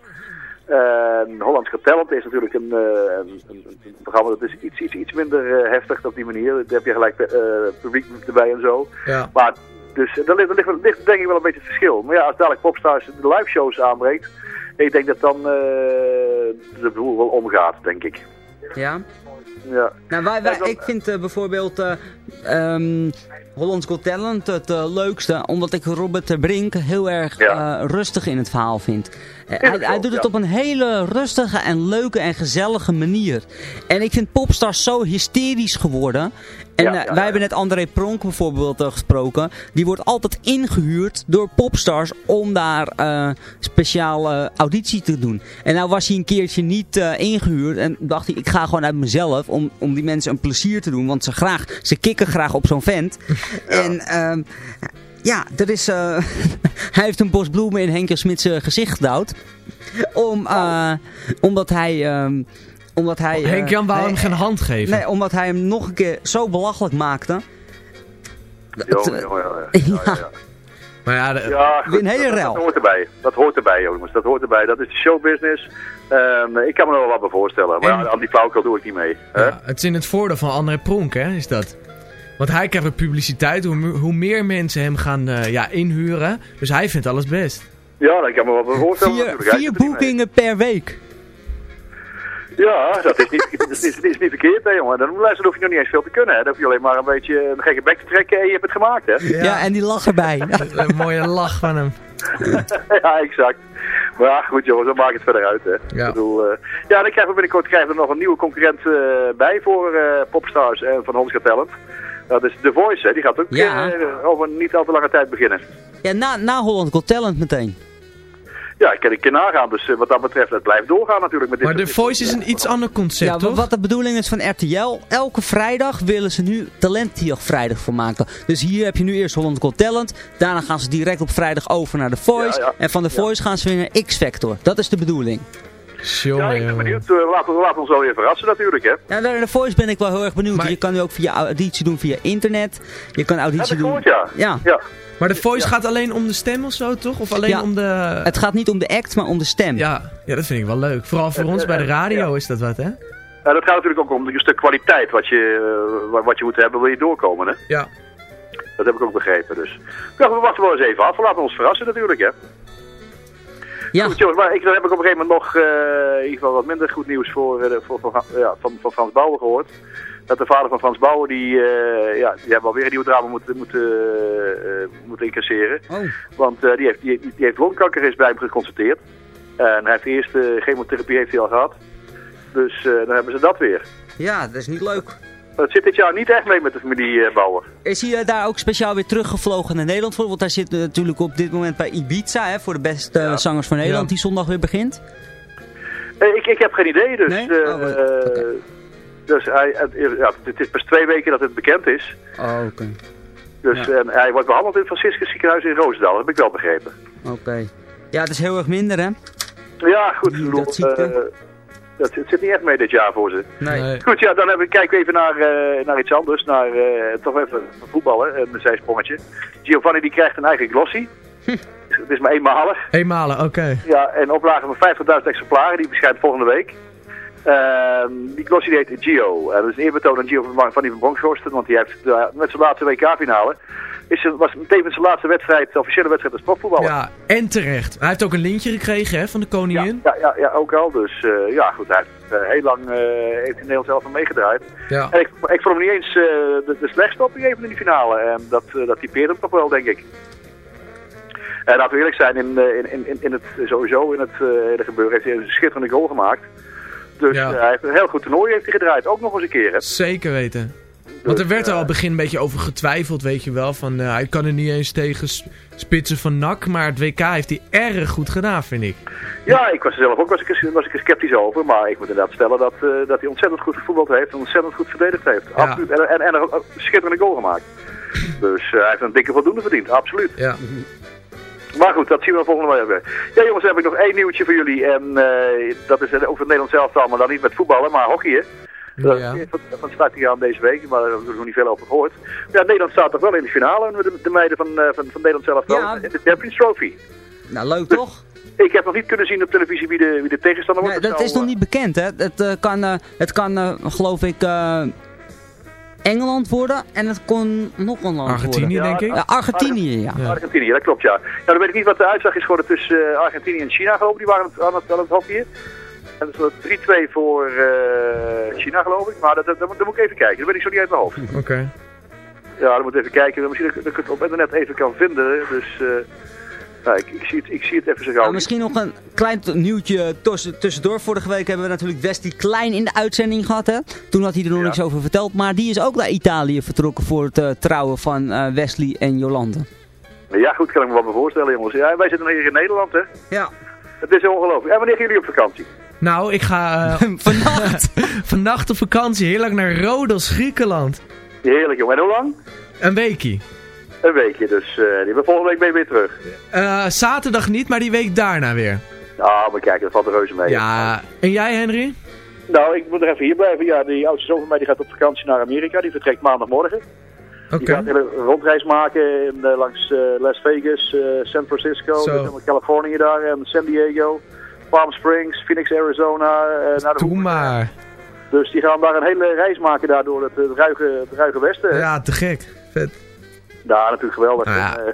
En Hollands Talent is natuurlijk een, eh, een, een, programma dat is iets, iets, iets minder eh, heftig op die manier. Daar heb je gelijk eh, publiek erbij en zo. Ja. Maar dus daar ligt, daar ligt, ligt denk ik wel een beetje het verschil. Maar ja, als dadelijk Popstars de live shows aanbreekt, ik denk dat dan eh, de boel wel omgaat, denk ik. Ja? Ja. Nou, wij, wij, ik vind eh, bijvoorbeeld eh ehm, Hollands Got Talent het leukste, omdat ik Robert de Brink heel erg rustig in het verhaal vind. Hij, hij doet het op een hele rustige en leuke en gezellige manier. En ik vind Popstars zo hysterisch geworden. En Ja, eh, ja, wij hebben net André Pronk bijvoorbeeld eh, gesproken. Die wordt altijd ingehuurd door Popstars om daar eh speciale auditie te doen. En nou was hij een keertje niet eh, ingehuurd en dacht hij ik ga gewoon uit mezelf om, om die mensen een plezier te doen. Want ze, graag, ze kikken graag op zo'n vent. En ehm, ja, er is, eh, hij heeft een bos bloemen in Henk Smits gezicht gedouwd. Om, eh, omdat hij... ehm, omdat hij eh, Henk Jan wou hij- hem geen hand geven. Nee, omdat hij hem nog een keer zo belachelijk maakte. Jo, eh, jo, ja, ja. Ja, ja, ja. Maar ja, de- Ja, goed, Weer een hele dat, rel. dat hoort erbij. Dat hoort erbij, jongens. Dat hoort erbij. Dat is de showbusiness. Ehm, ik kan me er wel wat bij voorstellen. Maar En- ja, aan die flauwekul doe ik niet mee. Hè? het is in het voordeel van André Pronk, hè, is dat. Want hij krijgt ook publiciteit, hoe, me- hoe meer mensen hem gaan eh, ja, inhuren. Dus hij vindt alles best. Ja, dat kan me wel bij voorstellen. vier, er boekingen per week. Ja, dat is niet, dat is, dat is niet verkeerd, hè, jongen. Dan, luister, hoef je nog niet eens veel te kunnen. Hè. Dan hoef je alleen maar een beetje een gekke bek te trekken en je hebt het gemaakt, hè. Ja, en die lach erbij. Een mooie lach van hem. ja, exact. Maar ja, goed jongens, dan maakt het verder uit. Hè. Ja. Ik bedoel, eh, ja, dan krijgen we binnenkort krijgen we nog een nieuwe concurrent eh, bij voor eh, Popstars en van Hollands Got Talent. Dat is The Voice, hè. die gaat ook Ja. eh, over niet al te lange tijd beginnen. Ja, na, na Holland Got Talent meteen. Ja, ik kan een keer nagaan, dus eh, wat dat betreft, het blijft doorgaan natuurlijk met dit Maar The soort- Voice is een iets ander concept, Ja, toch? wat de bedoeling is van RTL, elke vrijdag willen ze nu Talentjacht vrijdag voor maken. Dus hier heb je nu eerst Holland Got Talent, daarna gaan ze direct op vrijdag over naar The Voice. Ja, ja. En van The Voice gaan ze weer naar X-Factor. Dat is de bedoeling. Ja, ik ben benieuwd. Eh, laten, we, laten we ons wel weer verrassen natuurlijk, hè. Ja, naar The Voice ben ik wel heel erg benieuwd. Maar- Je kan nu ook via auditie doen via internet. Je kan auditie ik doen. gehoord, ja. Ja. ja. Maar The Voice gaat alleen om de stem of zo, toch? Of alleen Ja. om de... Het gaat niet om de act, maar om de stem. Ja, ja, dat vind ik wel leuk. Vooral voor Het, ons eh, bij de eh, radio ja. is dat wat, hè? Ja, dat gaat natuurlijk ook om een stuk kwaliteit wat je, eh, wat- wat je moet hebben, wil je doorkomen, hè. Ja. Dat heb ik ook begrepen, dus. Ja, we wachten wel eens even af. We laten ons verrassen natuurlijk, hè. Ja. Goed, jongens, maar ik, dan heb ik op een gegeven moment nog eh, in ieder geval wat minder goed nieuws voor, eh, voor, voor, ja, van, van Frans Bauer gehoord. Dat de vader van Frans Bauer, die, eh, ja, die hebben alweer een nieuwe drama moeten, moeten, eh, moeten incasseren. Oh. Want eh, die, heeft, die, die heeft longkanker is bij hem geconstateerd. En hij heeft de eerste chemotherapie heeft hij al gehad. Dus eh, dan hebben ze dat weer. Ja, dat is niet leuk. Het zit dit jaar niet echt mee met de familie eh, Bauer. Is hij eh, daar ook speciaal weer teruggevlogen naar Nederland voor? Want hij zit eh, natuurlijk op dit moment bij Ibiza, hè, voor de beste zangers van Nederland, Ja. die zondag weer begint. Eh, ik, ik heb geen idee, dus... Nee? eh, Oh. Dus hij, het, ja, het is pas twee weken dat het bekend is. Oh, oké. Dus Ja. en hij wordt behandeld in het Franciscus ziekenhuis in Roosendaal. Dat heb ik wel begrepen. Oké. Ja, het is heel erg minder, hè? Ja, goed. bedoel, dat ziekte. eh, dat, het zit niet echt mee dit jaar voor ze. Nee. Goed, ja, dan hebben, kijken we even naar, eh, naar iets anders. Naar eh, toch even voetballen, een zijsprongetje. Giovanni die krijgt een eigen glossy. Het is maar eenmalig. Eenmalen, oké. Ja, en oplage van 50.000 exemplaren. Die verschijnt volgende week. Ehm, die glossy heet Gio. Dat is een eerbetoon aan Gio van, van die van Bronkhorsten. Want die heeft eh, met zijn laatste WK-finale... Is, zijn- was tevens zijn laatste wedstrijd, de officiële wedstrijd als profvoetballer. Ja, en terecht. Hij heeft ook een lintje gekregen, hè, van de koningin. Ja, ja, ja, ook al. Dus eh, ja, goed. Hij heeft eh, heel lang eh, heeft in Nederland zelf meegedraaid. Ja. En ik, ik vond hem niet eens de, de slechtste op moment in die finale. En dat, dat typeert hem toch wel, denk ik. En laten we eerlijk zijn, in, in, in, in het, sowieso in het hele gebeuren heeft hij een schitterende goal gemaakt. Dus Ja. hij heeft een heel goed toernooi heeft hij gedraaid. Ook nog eens een keer. Hè. Zeker weten. Want er werd er al begin een beetje over getwijfeld, weet je wel. Van, eh, hij kan er niet eens tegen spitsen van NAC. Maar het WK heeft hij erg goed gedaan, vind ik. Ja, ik was er zelf ook was ik, was ik er sceptisch over. Maar ik moet inderdaad stellen dat, eh, dat hij ontzettend goed gevoetbald heeft. En ontzettend goed verdedigd heeft. Absoluut. En, en, en een schitterende goal gemaakt. Dus eh, hij heeft een dikke voldoende verdiend. Absoluut. Ja. Maar goed, dat zien we volgende week weer. Ja jongens, dan heb ik nog één nieuwtje voor jullie. En dat is over het Nederlands elftal, maar dan niet met voetballen, maar hockeyen. Ja. is van, van start gegaan deze week, maar daar hebben we nog niet veel over gehoord. Ja, Nederland staat toch wel in de finale met de, de meiden van, eh, van, van Nederland zelf. Ja. In de Champions Trophy. Nou, leuk toch? Ik heb nog niet kunnen zien op televisie wie de, wie de tegenstander wordt. Nee, dat is nog eh, niet bekend, hè. Het eh, kan, eh, het kan eh, geloof ik, eh, Engeland worden en het kon nog een land Argentinië, worden. denk ik. Ja, Argentinië, ja. Argentinië, dat klopt ja. Nou, dan weet ik niet wat de uitslag is geworden tussen eh, Argentinië en China geloof ik. Die waren aan het, aan het hockeyen. En dat was 3-2 voor eh, China geloof ik. Maar dat, dat, dat, moet- dat moet ik even kijken. Dat weet ik zo niet uit mijn hoofd. Oké. Ja, dan moet ik even kijken. Misschien dat ik dat ik het op internet even kan vinden. Dus eh, nou, ik, ik, zie het, ik zie het even zo gauw. Nou, misschien nog een klein nieuwtje tussen- tussendoor. Vorige week hebben we natuurlijk Wesley Klein in de uitzending gehad. Hè? Toen had hij er nog niks over verteld. Maar die is ook naar Italië vertrokken voor het eh, trouwen van eh, Wesley en Jolande. Ja, goed, kan ik me wat me voorstellen jongens. Ja, wij zitten hier in Nederland hè. Ja. Het is ongelooflijk. En wanneer gaan jullie op vakantie? Nou, ik ga eh, vannacht, vannacht op vakantie heel lang naar Rodos, Griekenland. Heerlijk jongen. En hoe lang? Een weekie. Een weekje. Dus eh, die we volgende week ben je weer terug. Eh, zaterdag niet, maar die week daarna weer. Ah, maar kijk, dat valt er reuze mee. Ja, en jij Henry? Nou, ik moet er even hier blijven. Ja, die oudste zoon van mij die gaat op vakantie naar Amerika. Die vertrekt maandagmorgen. Oké. Die gaat een hele rondreis maken in, langs eh, Las Vegas, eh, San Francisco, dus Californië daar en San Diego, Palm Springs, Phoenix, Arizona. eh, naar de Doe maar. Dus die gaan daar een hele reis maken daar door het, het, ruige, het ruige westen. Ja, te gek. Vet. Ja, natuurlijk geweldig. Ja. En, eh,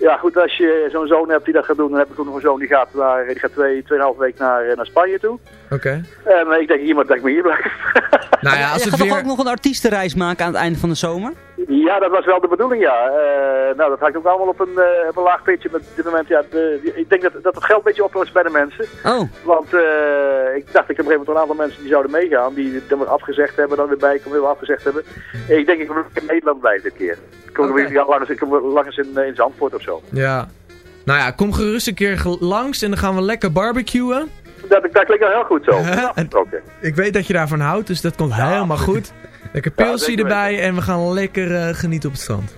ja, goed, als je zo'n zoon hebt die dat gaat doen, dan heb ik ook nog een zoon die gaat, naar, die gaat twee, tweeënhalve week naar, eh, naar Spanje toe. Oké. En eh, ik denk, iemand dat ik me hier blijf. Nou ja, als je het gaat weer... toch ook nog een artiestenreis maken aan het einde van de zomer? Ja, dat was wel de bedoeling, ja. Eh, nou, dat hangt ook allemaal op een, eh, op een laag pitje. Op dit moment, ja, de, ik denk dat, dat het geld een beetje op is bij de mensen. Oh. Want eh, ik dacht, ik heb op een gegeven moment een aantal mensen die zouden meegaan. Die dan weer afgezegd hebben, dan weer bij komen, weer afgezegd hebben. Ik denk, ik wil in Nederland blijven dit keer. Ik kom weer ja, langs, ik kom weer langs in, in Zandvoort of zo. Ja. Nou ja, kom gerust een keer langs en dan gaan we lekker barbecuen. Dat, dat klinkt wel heel goed zo. Oké. Ik weet dat je daarvan houdt, dus dat komt helemaal goed. Lekker pilsie erbij en we gaan lekker eh, genieten op het strand.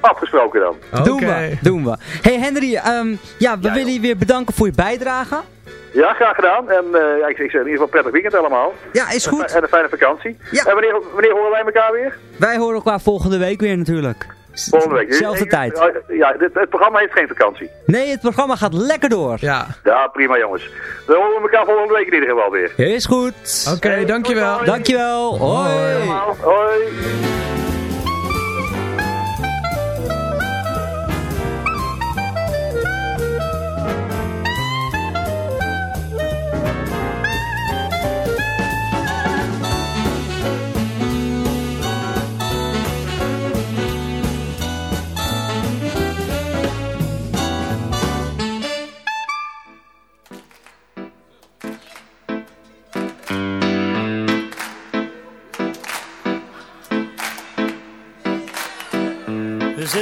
Afgesproken dan. Doen Oké. we, doen we. Hey Henry, ehm, ja, we willen je weer bedanken voor je bijdrage. Ja, graag gedaan. En eh, ja, ik, ik zeg in ieder geval prettig weekend allemaal. Ja, is En goed. fi- En een fijne vakantie. En wanneer, wanneer horen wij elkaar weer? Wij horen elkaar volgende week weer natuurlijk. Volgende week. Zelfde Ik- tijd. Ja, dit, het programma heeft geen vakantie. Nee, het programma gaat lekker door. Ja. Ja, prima jongens. We horen elkaar volgende week in ieder geval weer. Is goed. Oké, dankjewel. Dankjewel. Hoi. Allemaal. Hoi.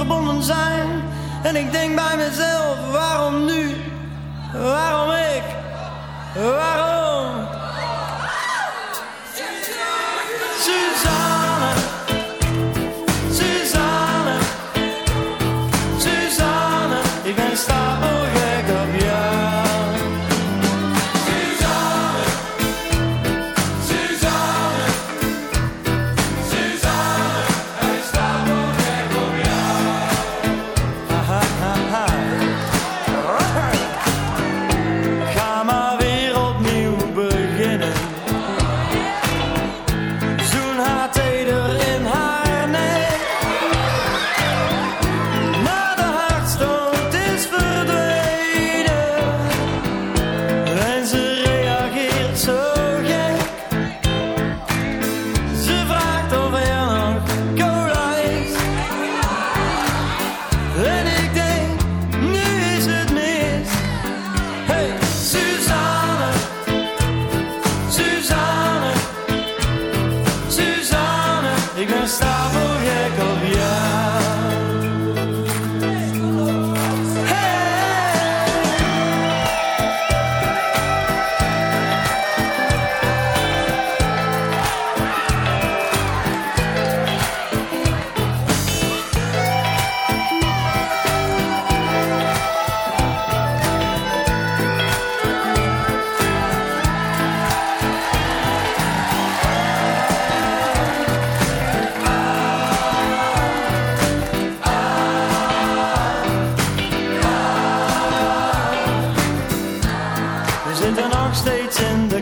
Verbonden zijn. En ik denk bij mezelf, waarom nu? Waarom ik? Waarom?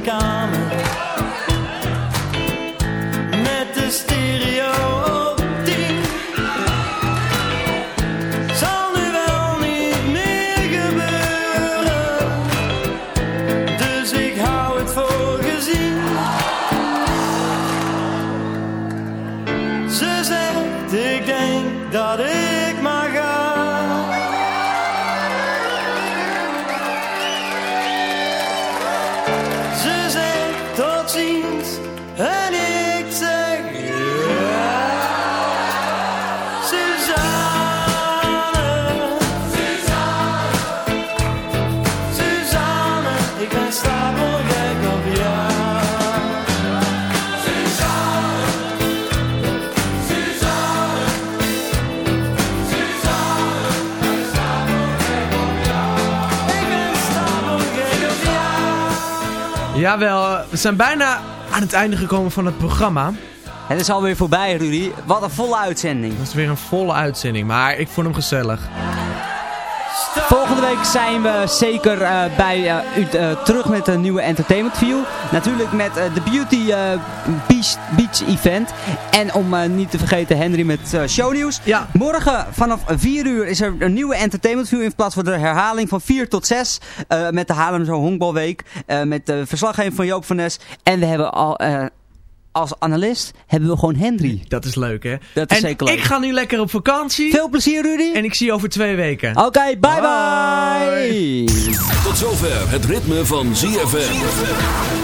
Steeds Jawel, we zijn bijna aan het einde gekomen van het programma. Het is alweer voorbij, Rudy. Wat een volle uitzending. Dat is weer een volle uitzending, maar ik vond hem gezellig. Volgende week zijn we zeker eh, bij eh, u eh, terug met een nieuwe Entertainment View. Natuurlijk met de Beauty Beach, Beach Event. En om niet te vergeten Henry met shownieuws. Morgen vanaf 4 uur is er een nieuwe Entertainment View in plaats van de herhaling van 4 tot 6. eh, met de Haarlemse Honkbalweek. met de verslaggeving van Joop van Nes. En we hebben al... als analist hebben we gewoon Henry. Dat is leuk, hè? Dat is en zeker leuk. ik ga nu lekker op vakantie. Veel plezier, Rudy. En ik zie je over twee weken. Oké, bye bye. Tot zover het ritme van ZFM.